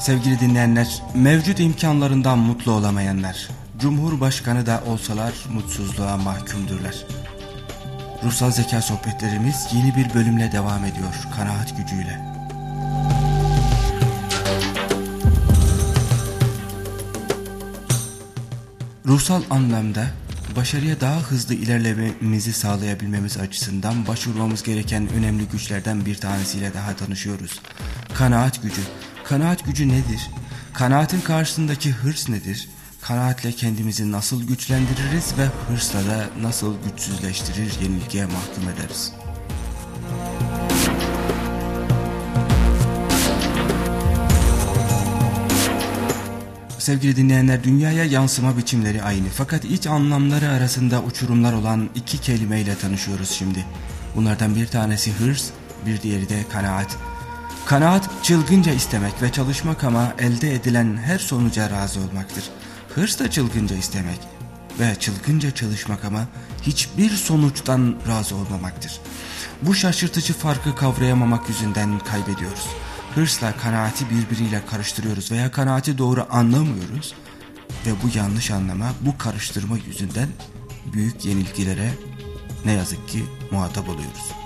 Sevgili dinleyenler, mevcut imkanlarından mutlu olamayanlar, Cumhurbaşkanı da olsalar mutsuzluğa mahkumdurlar. Ruhsal zeka sohbetlerimiz yeni bir bölümle devam ediyor, kanaat gücüyle. Ruhsal anlamda başarıya daha hızlı ilerlememizi sağlayabilmemiz açısından başvurmamız gereken önemli güçlerden bir tanesiyle daha tanışıyoruz. Kanaat gücü. Kanaat gücü nedir? Kanaatin karşısındaki hırs nedir? Kanaatle kendimizi nasıl güçlendiririz ve hırsla da nasıl güçsüzleştirir, yenilgiye mahkum ederiz? Sevgili dinleyenler dünyaya yansıma biçimleri aynı fakat iç anlamları arasında uçurumlar olan iki kelimeyle tanışıyoruz şimdi. Bunlardan bir tanesi hırs, bir diğeri de kanaat. Kanaat çılgınca istemek ve çalışmak ama elde edilen her sonuca razı olmaktır. Hırs da çılgınca istemek ve çılgınca çalışmak ama hiçbir sonuçtan razı olmamaktır. Bu şaşırtıcı farkı kavrayamamak yüzünden kaybediyoruz. Hırsla kanaati birbiriyle karıştırıyoruz veya kanaati doğru anlamıyoruz ve bu yanlış anlama, bu karıştırma yüzünden büyük yenilgilere ne yazık ki muhatap oluyoruz.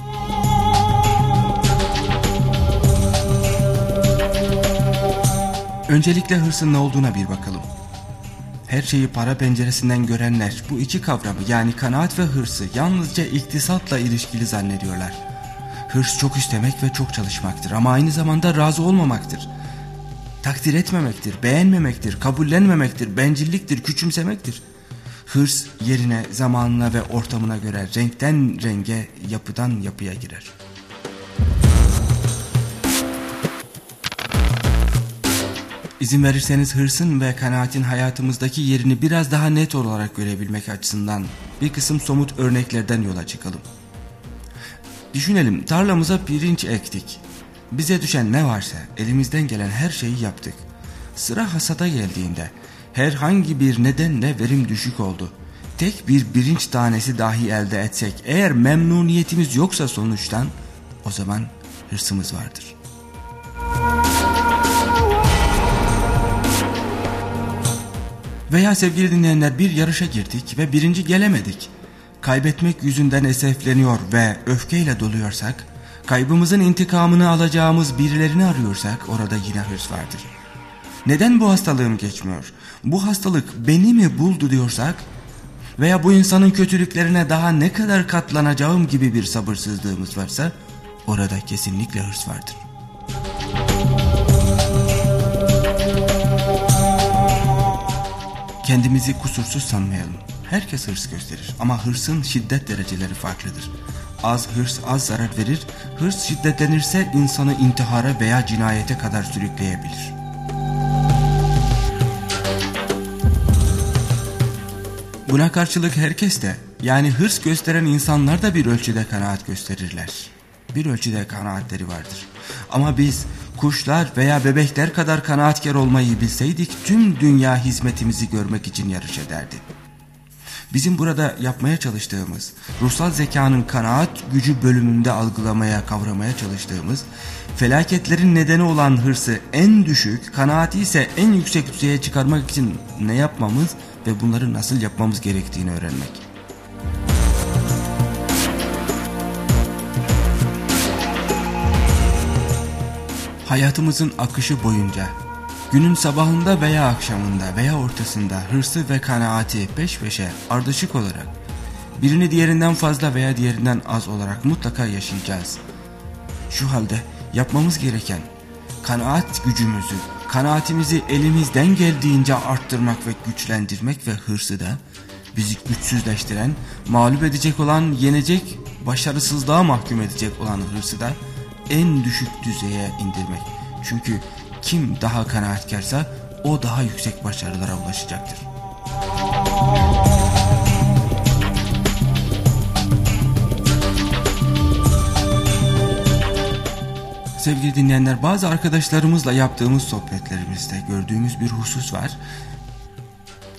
Öncelikle hırsın ne olduğuna bir bakalım. Her şeyi para penceresinden görenler bu iki kavramı yani kanaat ve hırsı yalnızca iktisatla ilişkili zannediyorlar. Hırs çok istemek ve çok çalışmaktır ama aynı zamanda razı olmamaktır. Takdir etmemektir, beğenmemektir, kabullenmemektir, bencilliktir, küçümsemektir. Hırs yerine, zamanına ve ortamına göre renkten renge, yapıdan yapıya girer. İzin verirseniz hırsın ve kanaatin hayatımızdaki yerini biraz daha net olarak görebilmek açısından bir kısım somut örneklerden yola çıkalım. Düşünelim tarlamıza pirinç ektik. Bize düşen ne varsa elimizden gelen her şeyi yaptık. Sıra hasada geldiğinde herhangi bir nedenle verim düşük oldu. Tek bir pirinç tanesi dahi elde etsek eğer memnuniyetimiz yoksa sonuçtan o zaman hırsımız vardır. Veya sevgili dinleyenler bir yarışa girdik ve birinci gelemedik. Kaybetmek yüzünden esefleniyor ve öfkeyle doluyorsak, kaybımızın intikamını alacağımız birilerini arıyorsak orada yine hırs vardır. Neden bu hastalığım geçmiyor? Bu hastalık beni mi buldu diyorsak veya bu insanın kötülüklerine daha ne kadar katlanacağım gibi bir sabırsızlığımız varsa orada kesinlikle hırs vardır. Kendimizi kusursuz sanmayalım. Herkes hırs gösterir ama hırsın şiddet dereceleri farklıdır. Az hırs az zarar verir, hırs şiddetlenirse insanı intihara veya cinayete kadar sürükleyebilir. Buna karşılık herkes de yani hırs gösteren insanlar da bir ölçüde kanaat gösterirler. Bir ölçüde kanaatleri vardır. Ama biz kuşlar veya bebekler kadar kanaatkar olmayı bilseydik tüm dünya hizmetimizi görmek için yarış ederdi. Bizim burada yapmaya çalıştığımız, ruhsal zekanın kanaat gücü bölümünde algılamaya, kavramaya çalıştığımız, felaketlerin nedeni olan hırsı en düşük, kanaati ise en yüksek düzeye çıkarmak için ne yapmamız ve bunları nasıl yapmamız gerektiğini öğrenmek. Hayatımızın akışı boyunca günün sabahında veya akşamında veya ortasında hırsı ve kanaati peş peşe ardışık olarak birini diğerinden fazla veya diğerinden az olarak mutlaka yaşayacağız. Şu halde yapmamız gereken kanaat gücümüzü, kanaatimizi elimizden geldiğince arttırmak ve güçlendirmek ve hırsı da bizi güçsüzleştiren, mağlup edecek olan, yenecek, başarısızlığa mahkum edecek olan hırsı da en düşük düzeye indirmek. Çünkü kim daha kanaatkarsa o daha yüksek başarılara ulaşacaktır. Sevgili dinleyenler bazı arkadaşlarımızla yaptığımız sohbetlerimizde gördüğümüz bir husus var.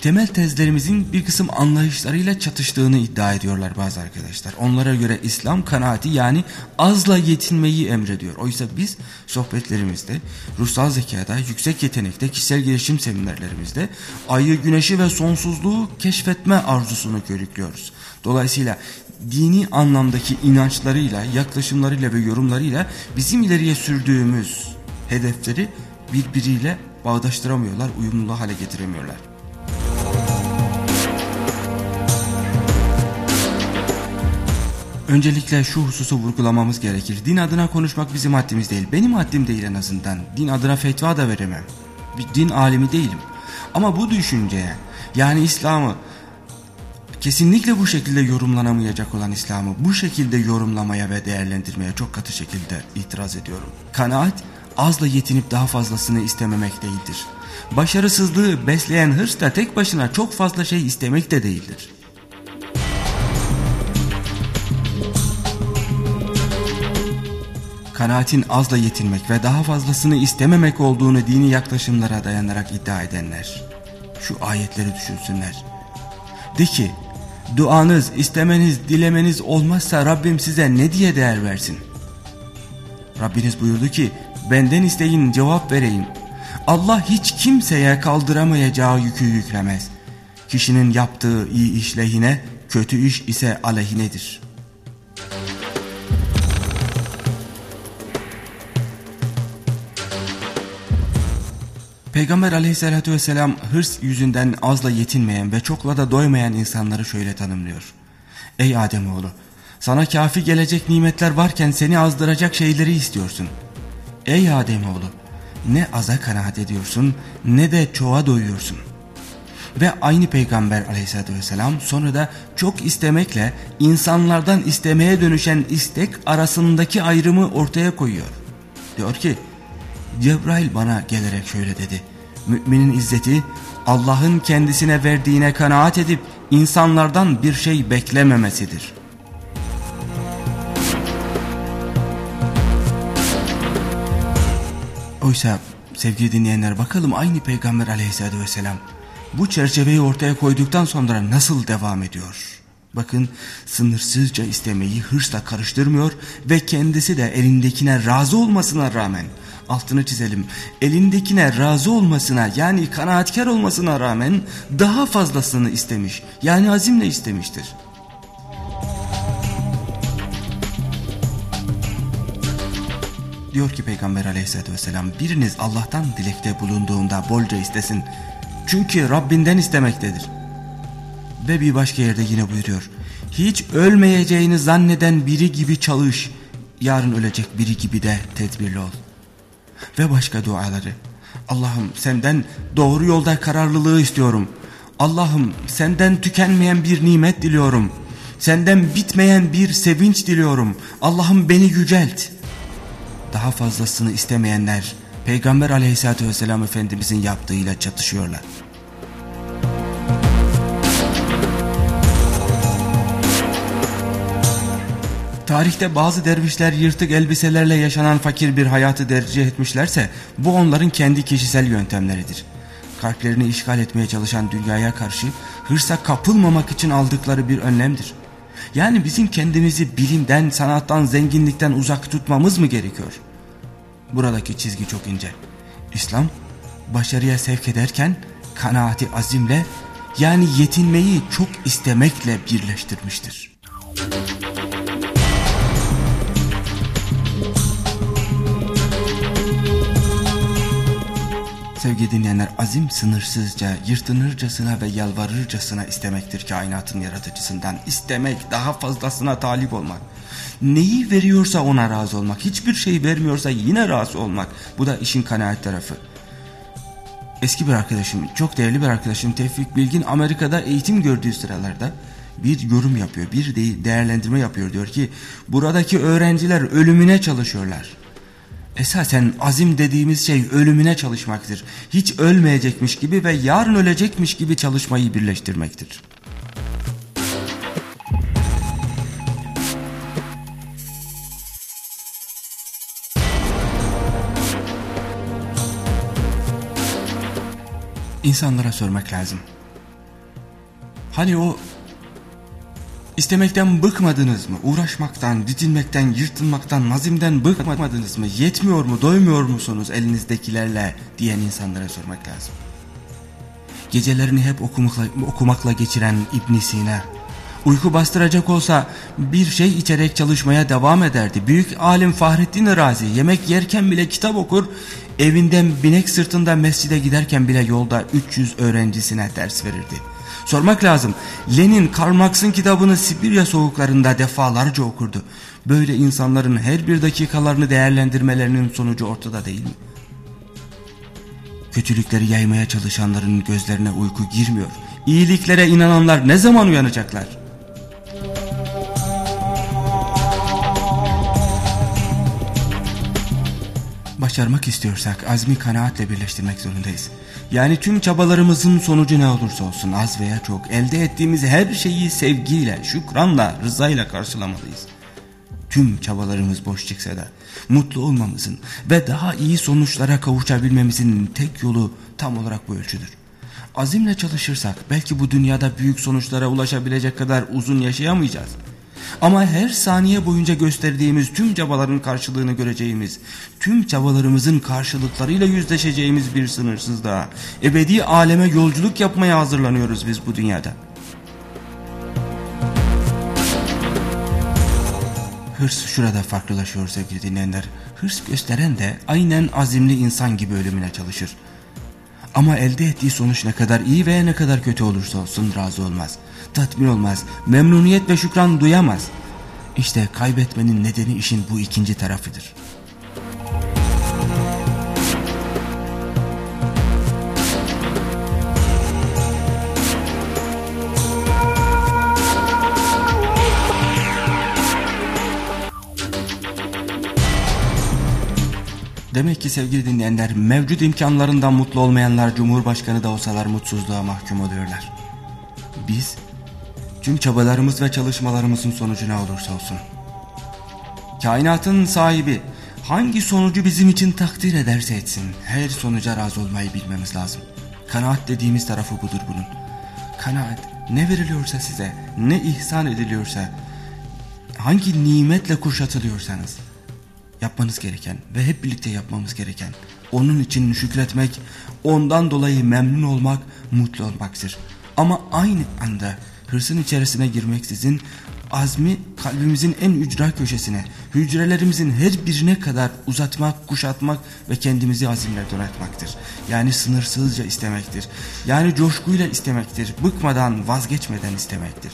Temel tezlerimizin bir kısım anlayışlarıyla çatıştığını iddia ediyorlar bazı arkadaşlar. Onlara göre İslam kanaati yani azla yetinmeyi emrediyor. Oysa biz sohbetlerimizde, ruhsal zekada, yüksek yetenekte, kişisel gelişim seminerlerimizde ayı, güneşi ve sonsuzluğu keşfetme arzusunu körüklüyoruz. Dolayısıyla dini anlamdaki inançlarıyla, yaklaşımlarıyla ve yorumlarıyla bizim ileriye sürdüğümüz hedefleri birbiriyle bağdaştıramıyorlar, uyumlu hale getiremiyorlar. Öncelikle şu hususu vurgulamamız gerekir. Din adına konuşmak bizim haddimiz değil. Benim haddim değil en azından. Din adına fetva da veremem. Bir din alimi değilim. Ama bu düşünceye yani İslam'ı kesinlikle bu şekilde yorumlanamayacak olan İslam'ı bu şekilde yorumlamaya ve değerlendirmeye çok katı şekilde itiraz ediyorum. Kanaat azla yetinip daha fazlasını istememek değildir. Başarısızlığı besleyen hırs da tek başına çok fazla şey istemek de değildir. Kanaatin azla yetinmek ve daha fazlasını istememek olduğunu dini yaklaşımlara dayanarak iddia edenler. Şu ayetleri düşünsünler. De ki, duanız, istemeniz, dilemeniz olmazsa Rabbim size ne diye değer versin? Rabbiniz buyurdu ki, benden isteyin cevap vereyim. Allah hiç kimseye kaldıramayacağı yükü yüklemez. Kişinin yaptığı iyi iş lehine, kötü iş ise aleyhinedir.'' Peygamber aleyhissalatü vesselam hırs yüzünden azla yetinmeyen ve çokla da doymayan insanları şöyle tanımlıyor. Ey Ademoğlu sana kafi gelecek nimetler varken seni azdıracak şeyleri istiyorsun. Ey Ademoğlu ne aza kanaat ediyorsun ne de çoğa doyuyorsun. Ve aynı peygamber aleyhissalatü vesselam sonra da çok istemekle insanlardan istemeye dönüşen istek arasındaki ayrımı ortaya koyuyor. Diyor ki Cebrail bana gelerek şöyle dedi. Müminin izzeti Allah'ın kendisine verdiğine kanaat edip insanlardan bir şey beklememesidir. Oysa sevgili dinleyenler bakalım aynı Peygamber aleyhissalatü vesselam bu çerçeveyi ortaya koyduktan sonra nasıl devam ediyor? Bakın sınırsızca istemeyi hırsla karıştırmıyor ve kendisi de elindekine razı olmasına rağmen altını çizelim. Elindekine razı olmasına yani kanaatkar olmasına rağmen daha fazlasını istemiş. Yani azimle istemiştir. Diyor ki Peygamber aleyhissalatü vesselam biriniz Allah'tan dilekte bulunduğunda bolca istesin. Çünkü Rabbinden istemektedir. Ve bir başka yerde yine buyuruyor. Hiç ölmeyeceğini zanneden biri gibi çalış. Yarın ölecek biri gibi de tedbirli ol ve başka duaları. Allah'ım senden doğru yolda kararlılığı istiyorum. Allah'ım senden tükenmeyen bir nimet diliyorum. Senden bitmeyen bir sevinç diliyorum. Allah'ım beni yücelt. Daha fazlasını istemeyenler Peygamber aleyhissalatü vesselam Efendimizin yaptığıyla çatışıyorlar. Tarihte bazı dervişler yırtık elbiselerle yaşanan fakir bir hayatı tercih etmişlerse bu onların kendi kişisel yöntemleridir. Kalplerini işgal etmeye çalışan dünyaya karşı hırsa kapılmamak için aldıkları bir önlemdir. Yani bizim kendimizi bilimden, sanattan, zenginlikten uzak tutmamız mı gerekiyor? Buradaki çizgi çok ince. İslam başarıya sevk ederken kanaati azimle yani yetinmeyi çok istemekle birleştirmiştir. Sevgili dinleyenler azim sınırsızca, yırtınırcasına ve yalvarırcasına istemektir kainatın yaratıcısından. İstemek, daha fazlasına talip olmak. Neyi veriyorsa ona razı olmak, hiçbir şey vermiyorsa yine razı olmak. Bu da işin kanaat tarafı. Eski bir arkadaşım, çok değerli bir arkadaşım Tevfik Bilgin Amerika'da eğitim gördüğü sıralarda bir yorum yapıyor, bir değerlendirme yapıyor. Diyor ki buradaki öğrenciler ölümüne çalışıyorlar. Esasen azim dediğimiz şey ölümüne çalışmaktır. Hiç ölmeyecekmiş gibi ve yarın ölecekmiş gibi çalışmayı birleştirmektir. İnsanlara sormak lazım. Hani o istemekten bıkmadınız mı? Uğraşmaktan, didinmekten, yırtınmaktan, nazimden bıkmadınız mı? Yetmiyor mu, doymuyor musunuz elinizdekilerle diyen insanlara sormak lazım. Gecelerini hep okumakla, okumakla geçiren İbn Sina, uyku bastıracak olsa bir şey içerek çalışmaya devam ederdi. Büyük alim Fahrettin Razi yemek yerken bile kitap okur, evinden binek sırtında mescide giderken bile yolda 300 öğrencisine ders verirdi. Sormak lazım. Lenin Karl Marx'ın kitabını Sibirya soğuklarında defalarca okurdu. Böyle insanların her bir dakikalarını değerlendirmelerinin sonucu ortada değil mi? Kötülükleri yaymaya çalışanların gözlerine uyku girmiyor. İyiliklere inananlar ne zaman uyanacaklar? Başarmak istiyorsak azmi kanaatle birleştirmek zorundayız. Yani tüm çabalarımızın sonucu ne olursa olsun az veya çok elde ettiğimiz her şeyi sevgiyle, şükranla, rızayla karşılamalıyız. Tüm çabalarımız boş çıksa da mutlu olmamızın ve daha iyi sonuçlara kavuşabilmemizin tek yolu tam olarak bu ölçüdür. Azimle çalışırsak belki bu dünyada büyük sonuçlara ulaşabilecek kadar uzun yaşayamayacağız. Ama her saniye boyunca gösterdiğimiz tüm çabaların karşılığını göreceğimiz, tüm çabalarımızın karşılıklarıyla yüzleşeceğimiz bir sınırsızlığa, ebedi aleme yolculuk yapmaya hazırlanıyoruz biz bu dünyada. Hırs şurada farklılaşıyor sevgili dinleyenler. Hırs gösteren de aynen azimli insan gibi ölümüne çalışır. Ama elde ettiği sonuç ne kadar iyi veya ne kadar kötü olursa olsun razı olmaz. Tatmin olmaz, memnuniyet ve şükran duyamaz. İşte kaybetmenin nedeni işin bu ikinci tarafıdır. Demek ki sevgili dinleyenler mevcut imkanlarından mutlu olmayanlar Cumhurbaşkanı da olsalar mutsuzluğa mahkum oluyorlar. Biz tüm çabalarımız ve çalışmalarımızın sonucu ne olursa olsun. Kainatın sahibi hangi sonucu bizim için takdir ederse etsin her sonuca razı olmayı bilmemiz lazım. Kanaat dediğimiz tarafı budur bunun. Kanaat ne veriliyorsa size ne ihsan ediliyorsa hangi nimetle kuşatılıyorsanız yapmanız gereken ve hep birlikte yapmamız gereken onun için şükretmek, ondan dolayı memnun olmak, mutlu olmaktır. Ama aynı anda hırsın içerisine girmeksizin azmi kalbimizin en ücra köşesine, hücrelerimizin her birine kadar uzatmak, kuşatmak ve kendimizi azimle donatmaktır. Yani sınırsızca istemektir. Yani coşkuyla istemektir. Bıkmadan, vazgeçmeden istemektir.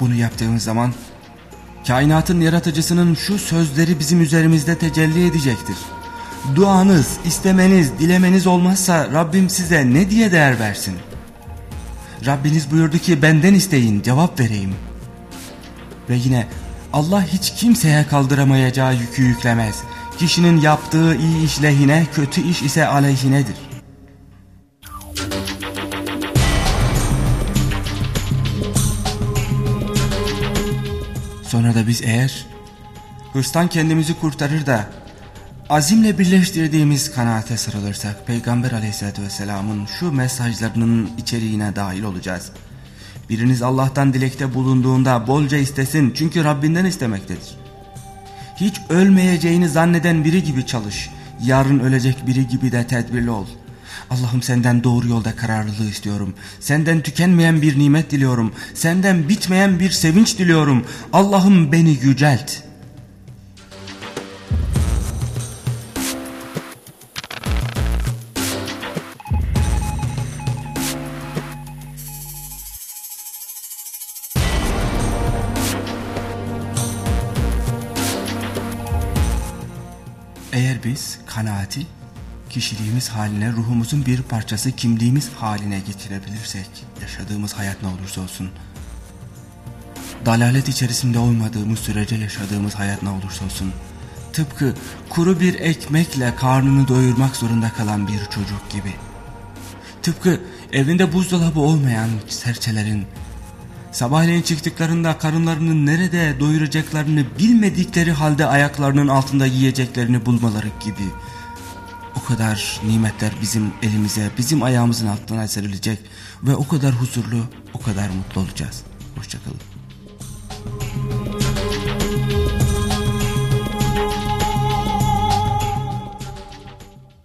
Bunu yaptığımız zaman kainatın yaratıcısının şu sözleri bizim üzerimizde tecelli edecektir. Duanız, istemeniz, dilemeniz olmazsa Rabbim size ne diye değer versin? Rabbiniz buyurdu ki benden isteyin cevap vereyim. Ve yine Allah hiç kimseye kaldıramayacağı yükü yüklemez. Kişinin yaptığı iyi iş lehine, kötü iş ise aleyhinedir. Sonra da biz eğer hırstan kendimizi kurtarır da azimle birleştirdiğimiz kanaate sarılırsak Peygamber aleyhissalatü vesselamın şu mesajlarının içeriğine dahil olacağız. Biriniz Allah'tan dilekte bulunduğunda bolca istesin çünkü Rabbinden istemektedir. Hiç ölmeyeceğini zanneden biri gibi çalış. Yarın ölecek biri gibi de tedbirli ol. Allah'ım senden doğru yolda kararlılığı istiyorum. Senden tükenmeyen bir nimet diliyorum. Senden bitmeyen bir sevinç diliyorum. Allah'ım beni yücelt. Eğer biz kanaati kişiliğimiz haline ruhumuzun bir parçası kimliğimiz haline getirebilirsek yaşadığımız hayat ne olursa olsun dalalet içerisinde olmadığımız sürece yaşadığımız hayat ne olursa olsun tıpkı kuru bir ekmekle karnını doyurmak zorunda kalan bir çocuk gibi tıpkı evinde buzdolabı olmayan serçelerin Sabahleyin çıktıklarında karınlarını nerede doyuracaklarını bilmedikleri halde ayaklarının altında yiyeceklerini bulmaları gibi. O kadar nimetler bizim elimize, bizim ayağımızın altına serilecek ve o kadar huzurlu, o kadar mutlu olacağız. Hoşçakalın.